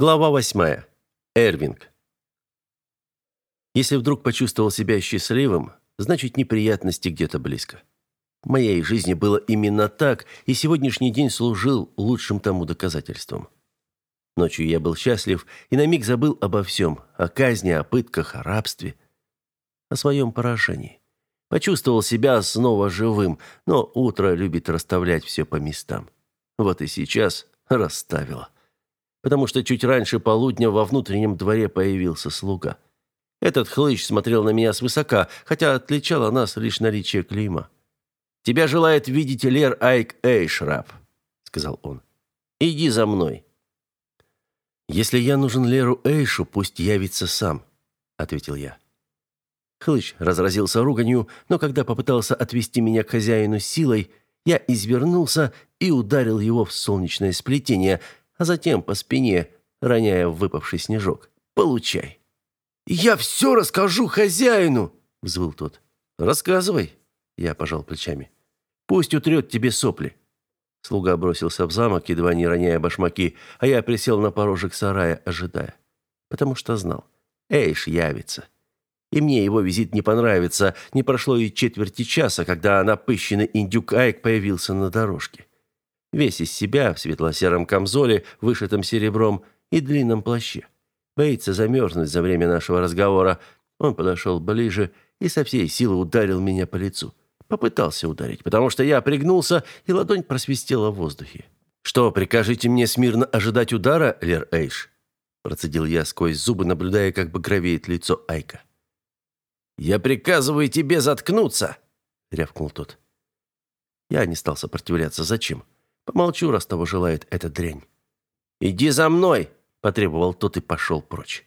Глава восьмая. Эрвинг. Если вдруг почувствовал себя счастливым, значит неприятности где-то близко. В моей жизни было именно так, и сегодняшний день служил лучшим тому доказательством. Ночью я был счастлив и на миг забыл обо всем, о казни, о пытках, о рабстве, о своем поражении. Почувствовал себя снова живым, но утро любит расставлять все по местам. Вот и сейчас расставило потому что чуть раньше полудня во внутреннем дворе появился слуга. Этот хлыщ смотрел на меня свысока, хотя отличало нас лишь наличие клейма. «Тебя желает видеть Лер Айк Эйшраб», — сказал он. «Иди за мной». «Если я нужен Леру Эйшу, пусть явится сам», — ответил я. Хлыщ разразился руганью, но когда попытался отвести меня к хозяину силой, я извернулся и ударил его в солнечное сплетение, а затем по спине, роняя выпавший снежок. «Получай!» «Я все расскажу хозяину!» — взвыл тот. «Рассказывай!» — я пожал плечами. «Пусть утрет тебе сопли!» Слуга бросился в замок, едва не роняя башмаки, а я присел на порожек сарая, ожидая. Потому что знал. Эйш явится. И мне его визит не понравится. Не прошло и четверти часа, когда напыщенный индюк Айк появился на дорожке. Весь из себя в светло-сером камзоле, вышитом серебром и длинном плаще. Боится замерзнуть за время нашего разговора. Он подошел ближе и со всей силы ударил меня по лицу. Попытался ударить, потому что я пригнулся, и ладонь просвистела в воздухе. «Что, прикажете мне смирно ожидать удара, Лер Эйш?» Процедил я сквозь зубы, наблюдая, как багровеет лицо Айка. «Я приказываю тебе заткнуться!» — рявкнул тот. Я не стал сопротивляться. Зачем? Помолчу, раз того желает эта дрянь. «Иди за мной!» – потребовал тот и пошел прочь.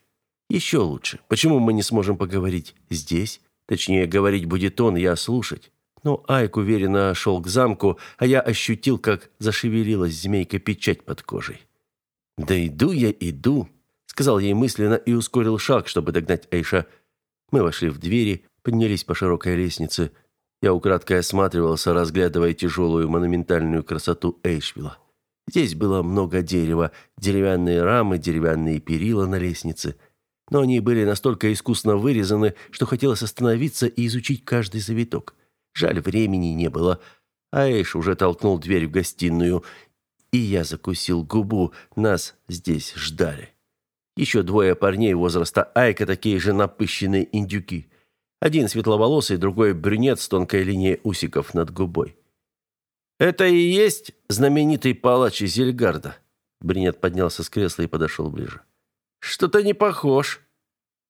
«Еще лучше. Почему мы не сможем поговорить здесь? Точнее, говорить будет он, я слушать». Но Айк уверенно шел к замку, а я ощутил, как зашевелилась змейка-печать под кожей. «Да иду я, иду», — сказал ей мысленно и ускорил шаг, чтобы догнать Эйша. Мы вошли в двери, поднялись по широкой лестнице. Я украдкой осматривался, разглядывая тяжелую монументальную красоту Эйшвилла. Здесь было много дерева, деревянные рамы, деревянные перила на лестнице. Но они были настолько искусно вырезаны, что хотелось остановиться и изучить каждый завиток. Жаль, времени не было. А Эйш уже толкнул дверь в гостиную, и я закусил губу. Нас здесь ждали. Еще двое парней возраста Айка, такие же напыщенные индюки. Один светловолосый, другой брюнет с тонкой линией усиков над губой. «Это и есть знаменитый палач из Зельгарда?» Брюнет поднялся с кресла и подошел ближе. «Что-то не похож».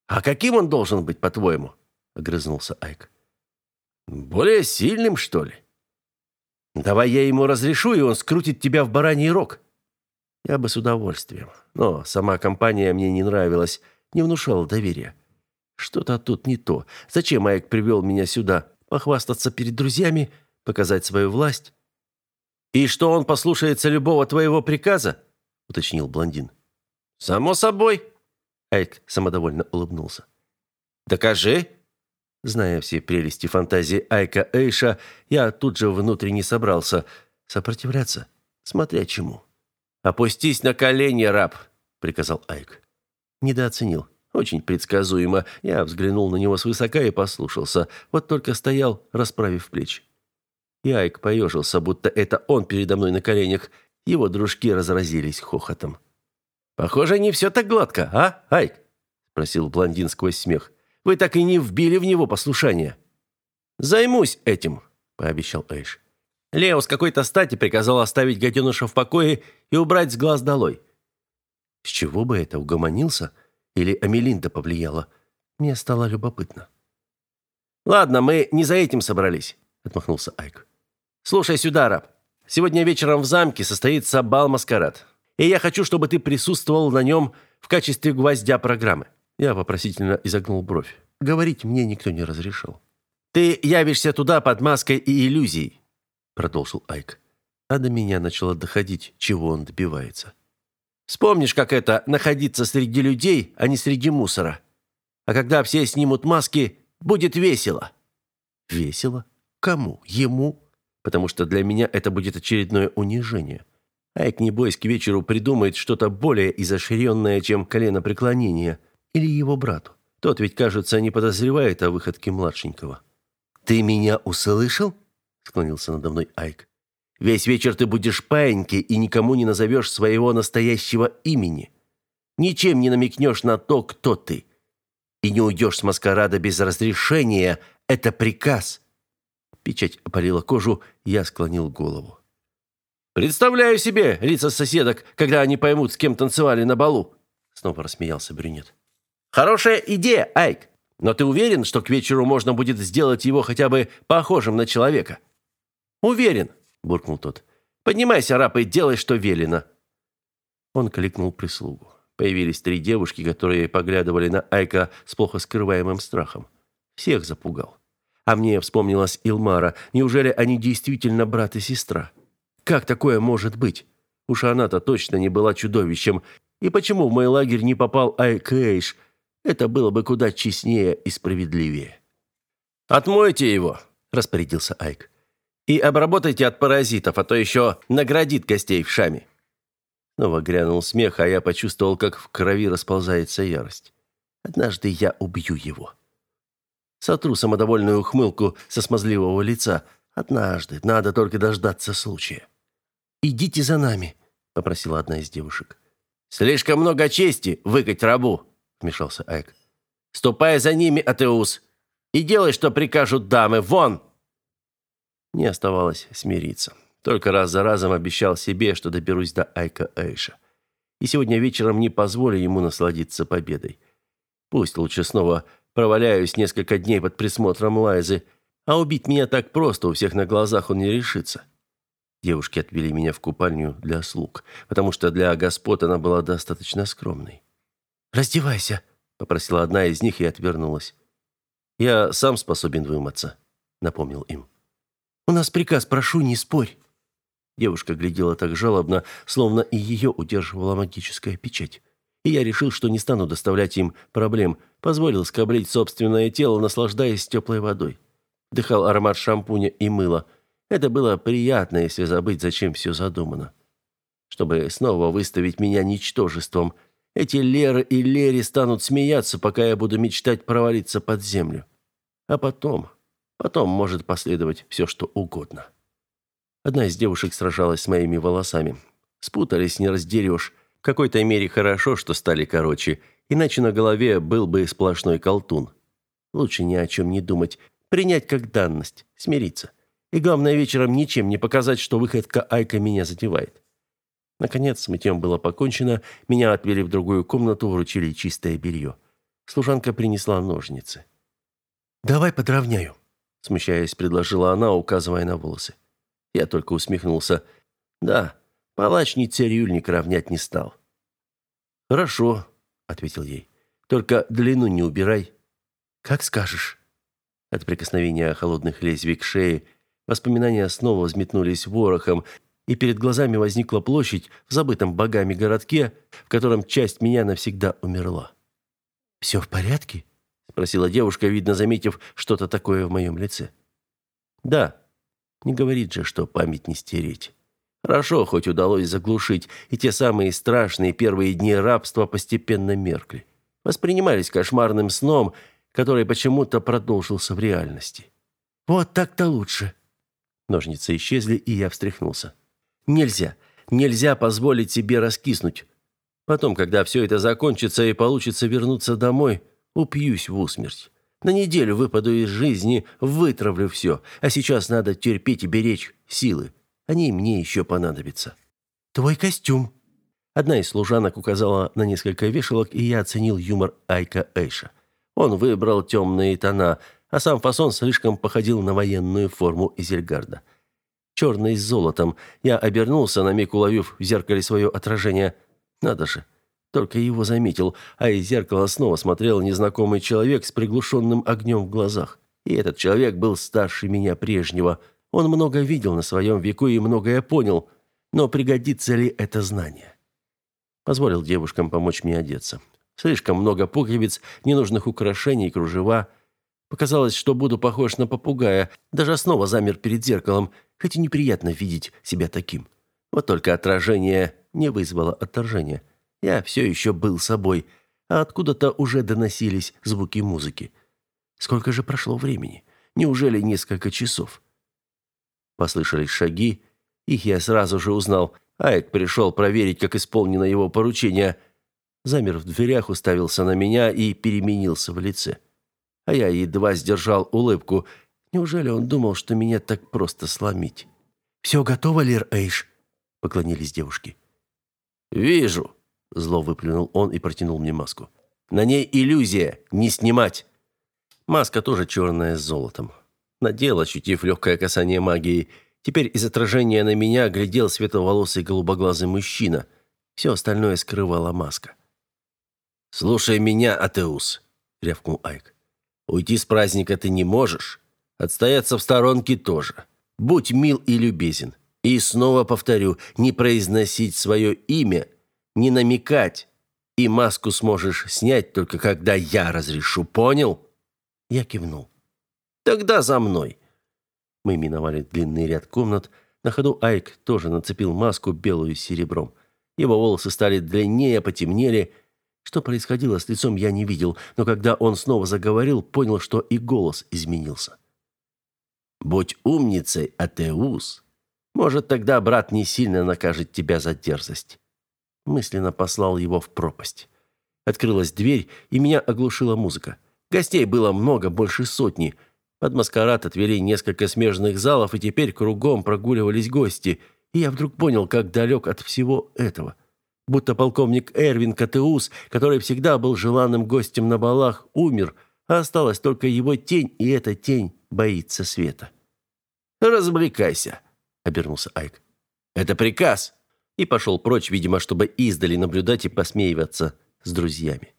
«А каким он должен быть, по-твоему?» — огрызнулся Айк. «Более сильным, что ли?» «Давай я ему разрешу, и он скрутит тебя в бараний рог». Я бы с удовольствием, но сама компания мне не нравилась, не внушала доверия. Что-то тут не то. Зачем Майк привел меня сюда? Похвастаться перед друзьями? Показать свою власть? «И что он послушается любого твоего приказа?» — уточнил блондин. «Само собой!» Айк самодовольно улыбнулся. «Докажи!» Зная все прелести фантазии Айка Эйша, я тут же внутренне собрался. Сопротивляться? Смотря чему. «Опустись на колени, раб!» — приказал Айк. Недооценил. Очень предсказуемо. Я взглянул на него свысока и послушался. Вот только стоял, расправив плечи. И Айк поежился, будто это он передо мной на коленях. Его дружки разразились хохотом. «Похоже, не все так гладко, а, Айк?» – спросил блондин сквозь смех. «Вы так и не вбили в него послушание». «Займусь этим», – пообещал Эйш. Лео с какой-то стати приказал оставить гаденыша в покое и убрать с глаз долой. С чего бы это угомонился? Или Амелинда повлияла? Мне стало любопытно. «Ладно, мы не за этим собрались», — отмахнулся Айк. «Слушай сюда, раб. Сегодня вечером в замке состоится бал-маскарад. И я хочу, чтобы ты присутствовал на нем в качестве гвоздя программы». Я вопросительно изогнул бровь. Говорить мне никто не разрешил. «Ты явишься туда под маской и иллюзией», — продолжил Айк. А до меня начало доходить, чего он добивается. Вспомнишь, как это находиться среди людей, а не среди мусора. А когда все снимут маски, будет весело. Весело? Кому? Ему? Потому что для меня это будет очередное унижение. Айк, небось, к вечеру придумает что-то более изощренное, чем колено преклонения, или его брату. Тот ведь, кажется, не подозревает о выходке младшенького. «Ты меня услышал?» — склонился надо мной Айк. «Весь вечер ты будешь паинькой и никому не назовешь своего настоящего имени. Ничем не намекнешь на то, кто ты. И не уйдешь с маскарада без разрешения. Это приказ». Печать опалила кожу, я склонил голову. «Представляю себе лица соседок, когда они поймут, с кем танцевали на балу!» Снова рассмеялся брюнет. «Хорошая идея, Айк! Но ты уверен, что к вечеру можно будет сделать его хотя бы похожим на человека?» «Уверен», — буркнул тот. «Поднимайся, раб, и делай, что велено». Он кликнул прислугу. Появились три девушки, которые поглядывали на Айка с плохо скрываемым страхом. Всех запугал. А мне вспомнилась Илмара. Неужели они действительно брат и сестра? Как такое может быть? Уж она-то точно не была чудовищем. И почему в мой лагерь не попал Айк Эйш? Это было бы куда честнее и справедливее. «Отмойте его», – распорядился Айк. «И обработайте от паразитов, а то еще наградит гостей в шаме». Снова грянул смех, а я почувствовал, как в крови расползается ярость. Однажды я убью его. Сотру самодовольную ухмылку со смазливого лица. Однажды, надо только дождаться случая. «Идите за нами», — попросила одна из девушек. «Слишком много чести выкать рабу», — вмешался Айк. «Ступай за ними, Атеус, и делай, что прикажут дамы. Вон!» Не оставалось смириться. Только раз за разом обещал себе, что доберусь до Айка Эйша. И сегодня вечером не позволю ему насладиться победой. Пусть лучше снова Проваляюсь несколько дней под присмотром Лайзы, а убить меня так просто у всех на глазах он не решится. Девушки отвели меня в купальню для слуг, потому что для господ она была достаточно скромной. «Раздевайся», — попросила одна из них и отвернулась. «Я сам способен вымыться», — напомнил им. «У нас приказ, прошу, не спорь». Девушка глядела так жалобно, словно и ее удерживала магическая печать и я решил, что не стану доставлять им проблем, позволил скоблить собственное тело, наслаждаясь теплой водой. Дыхал аромат шампуня и мыла. Это было приятно, если забыть, зачем все задумано. Чтобы снова выставить меня ничтожеством, эти Леры и Лери станут смеяться, пока я буду мечтать провалиться под землю. А потом, потом может последовать все, что угодно. Одна из девушек сражалась с моими волосами. Спутались, не раздерешь. В какой-то мере хорошо, что стали короче, иначе на голове был бы сплошной колтун. Лучше ни о чем не думать, принять как данность, смириться. И главное, вечером ничем не показать, что выходка Айка меня задевает. Наконец, с мытьем было покончено, меня отвели в другую комнату, вручили чистое белье. Служанка принесла ножницы. «Давай подровняю», — смущаясь, предложила она, указывая на волосы. Я только усмехнулся. «Да, Палач ни цирюльник равнять не стал. «Хорошо», — ответил ей. «Только длину не убирай». «Как скажешь». От прикосновения холодных лезвий к шее воспоминания снова взметнулись ворохом, и перед глазами возникла площадь в забытом богами городке, в котором часть меня навсегда умерла. «Все в порядке?» — спросила девушка, видно, заметив что-то такое в моем лице. «Да. Не говорит же, что память не стереть». Хорошо, хоть удалось заглушить, и те самые страшные первые дни рабства постепенно меркли. Воспринимались кошмарным сном, который почему-то продолжился в реальности. «Вот так-то лучше». Ножницы исчезли, и я встряхнулся. «Нельзя, нельзя позволить себе раскиснуть. Потом, когда все это закончится и получится вернуться домой, упьюсь в усмерть. На неделю выпаду из жизни, вытравлю все, а сейчас надо терпеть и беречь силы. Они мне еще понадобятся. Твой костюм. Одна из служанок указала на несколько вешалок, и я оценил юмор Айка Эйша. Он выбрал темные тона, а сам фасон слишком походил на военную форму Изельгарда. Черный с золотом. Я обернулся, на миг уловив в зеркале свое отражение. Надо же. Только его заметил, а из зеркала снова смотрел незнакомый человек с приглушенным огнем в глазах. И этот человек был старше меня прежнего – он много видел на своем веку и многое понял, но пригодится ли это знание? Позволил девушкам помочь мне одеться. Слишком много пуговиц, ненужных украшений кружева. Показалось, что буду похож на попугая, даже снова замер перед зеркалом, хоть и неприятно видеть себя таким. Вот только отражение не вызвало отторжения. Я все еще был собой, а откуда-то уже доносились звуки музыки. Сколько же прошло времени? Неужели несколько часов? Послышались шаги, их я сразу же узнал. Айк пришел проверить, как исполнено его поручение. Замер в дверях, уставился на меня и переменился в лице. А я едва сдержал улыбку. Неужели он думал, что меня так просто сломить? «Все готово, Лир Эйш?» — поклонились девушки. «Вижу», — зло выплюнул он и протянул мне маску. «На ней иллюзия, не снимать!» Маска тоже черная с золотом. Надел, ощутив легкое касание магии. Теперь из отражения на меня глядел светловолосый голубоглазый мужчина. Все остальное скрывала маска. «Слушай меня, Атеус», — рявкнул Айк. «Уйти с праздника ты не можешь. Отстояться в сторонке тоже. Будь мил и любезен. И снова повторю, не произносить свое имя, не намекать. И маску сможешь снять только когда я разрешу, понял?» Я кивнул. «Тогда за мной!» Мы миновали длинный ряд комнат. На ходу Айк тоже нацепил маску белую с серебром. Его волосы стали длиннее, потемнели. Что происходило с лицом, я не видел, но когда он снова заговорил, понял, что и голос изменился. «Будь умницей, Атеус. Может, тогда брат не сильно накажет тебя за дерзость». Мысленно послал его в пропасть. Открылась дверь, и меня оглушила музыка. Гостей было много, больше сотни. Под маскарад отвели несколько смежных залов, и теперь кругом прогуливались гости. И я вдруг понял, как далек от всего этого. Будто полковник Эрвин Катеус, который всегда был желанным гостем на балах, умер, а осталась только его тень, и эта тень боится света. «Развлекайся», — обернулся Айк. «Это приказ!» И пошел прочь, видимо, чтобы издали наблюдать и посмеиваться с друзьями.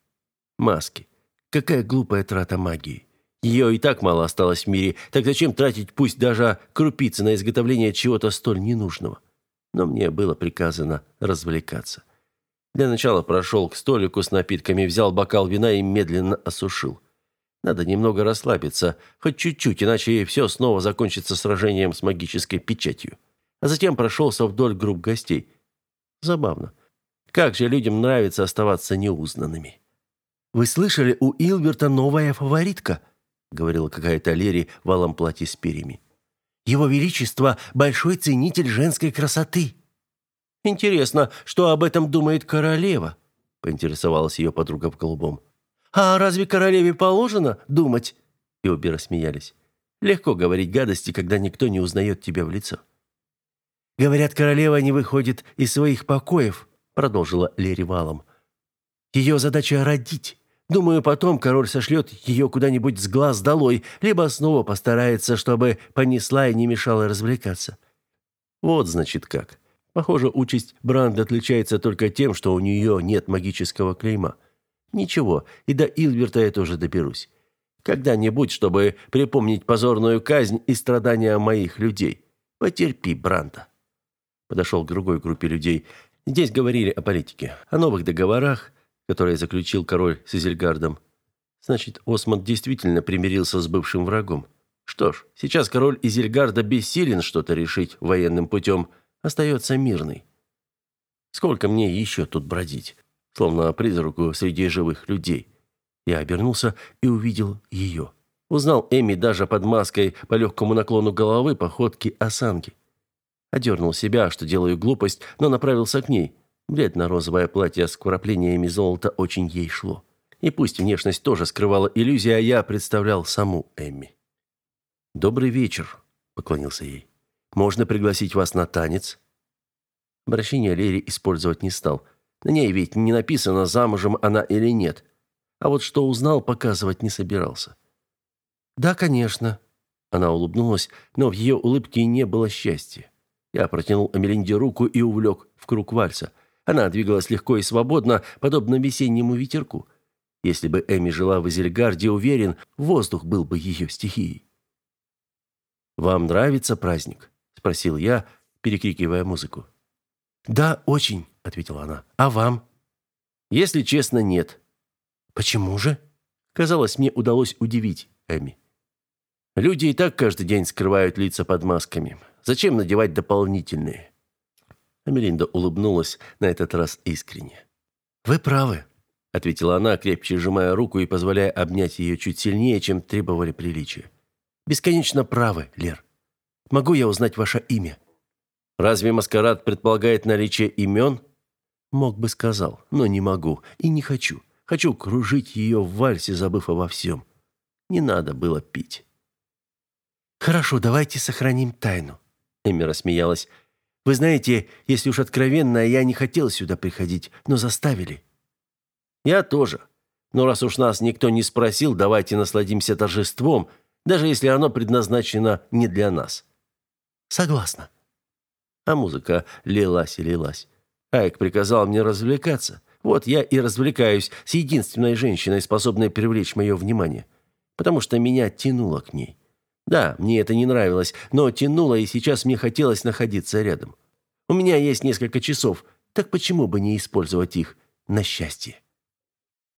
Маски. Какая глупая трата магии. Ее и так мало осталось в мире, так зачем тратить пусть даже крупицы на изготовление чего-то столь ненужного? Но мне было приказано развлекаться. Для начала прошел к столику с напитками, взял бокал вина и медленно осушил. Надо немного расслабиться, хоть чуть-чуть, иначе все снова закончится сражением с магической печатью. А затем прошелся вдоль групп гостей. Забавно. Как же людям нравится оставаться неузнанными. «Вы слышали, у Илберта новая фаворитка?» — говорила какая-то Лери в алом платье с перьями. «Его Величество — большой ценитель женской красоты». «Интересно, что об этом думает королева?» — поинтересовалась ее подруга в голубом. «А разве королеве положено думать?» И обе рассмеялись. Легко говорить гадости, когда никто не узнает тебя в лицо. «Говорят, королева не выходит из своих покоев», — продолжила Лери валом. «Ее задача — родить. Думаю, потом король сошлет ее куда-нибудь с глаз долой, либо снова постарается, чтобы понесла и не мешала развлекаться. Вот, значит, как. Похоже, участь Бранда отличается только тем, что у нее нет магического клейма. Ничего, и до Илверта я тоже доберусь. Когда-нибудь, чтобы припомнить позорную казнь и страдания моих людей. Потерпи, Бранда. Подошел к другой группе людей. Здесь говорили о политике, о новых договорах, которое заключил король с Изельгардом. Значит, Осман действительно примирился с бывшим врагом. Что ж, сейчас король Изельгарда бессилен что-то решить военным путем, остается мирный. Сколько мне еще тут бродить? Словно призраку среди живых людей. Я обернулся и увидел ее. Узнал Эми даже под маской по легкому наклону головы, походки, осанки. Одернул себя, что делаю глупость, но направился к ней. Бледно-розовое платье с вкраплениями золота очень ей шло. И пусть внешность тоже скрывала иллюзия, я представлял саму Эмми. «Добрый вечер», — поклонился ей. «Можно пригласить вас на танец?» Обращение Лери использовать не стал. На ней ведь не написано, замужем она или нет. А вот что узнал, показывать не собирался. «Да, конечно». Она улыбнулась, но в ее улыбке не было счастья. Я протянул Амелинде руку и увлек в круг вальса. Она двигалась легко и свободно, подобно весеннему ветерку. Если бы Эми жила в Изельгарде, уверен, воздух был бы ее стихией. «Вам нравится праздник?» – спросил я, перекрикивая музыку. «Да, очень», – ответила она. «А вам?» «Если честно, нет». «Почему же?» Казалось, мне удалось удивить Эми. «Люди и так каждый день скрывают лица под масками. Зачем надевать дополнительные?» Амелинда улыбнулась на этот раз искренне. «Вы правы», — ответила она, крепче сжимая руку и позволяя обнять ее чуть сильнее, чем требовали приличия. «Бесконечно правы, Лер. Могу я узнать ваше имя?» «Разве маскарад предполагает наличие имен?» «Мог бы сказал, но не могу и не хочу. Хочу кружить ее в вальсе, забыв обо всем. Не надо было пить». «Хорошо, давайте сохраним тайну», — Эми рассмеялась. «Вы знаете, если уж откровенно, я не хотел сюда приходить, но заставили». «Я тоже. Но раз уж нас никто не спросил, давайте насладимся торжеством, даже если оно предназначено не для нас». «Согласна». А музыка лилась и лилась. Айк приказал мне развлекаться. Вот я и развлекаюсь с единственной женщиной, способной привлечь мое внимание. Потому что меня тянуло к ней. Да, мне это не нравилось, но тянуло, и сейчас мне хотелось находиться рядом. У меня есть несколько часов, так почему бы не использовать их на счастье?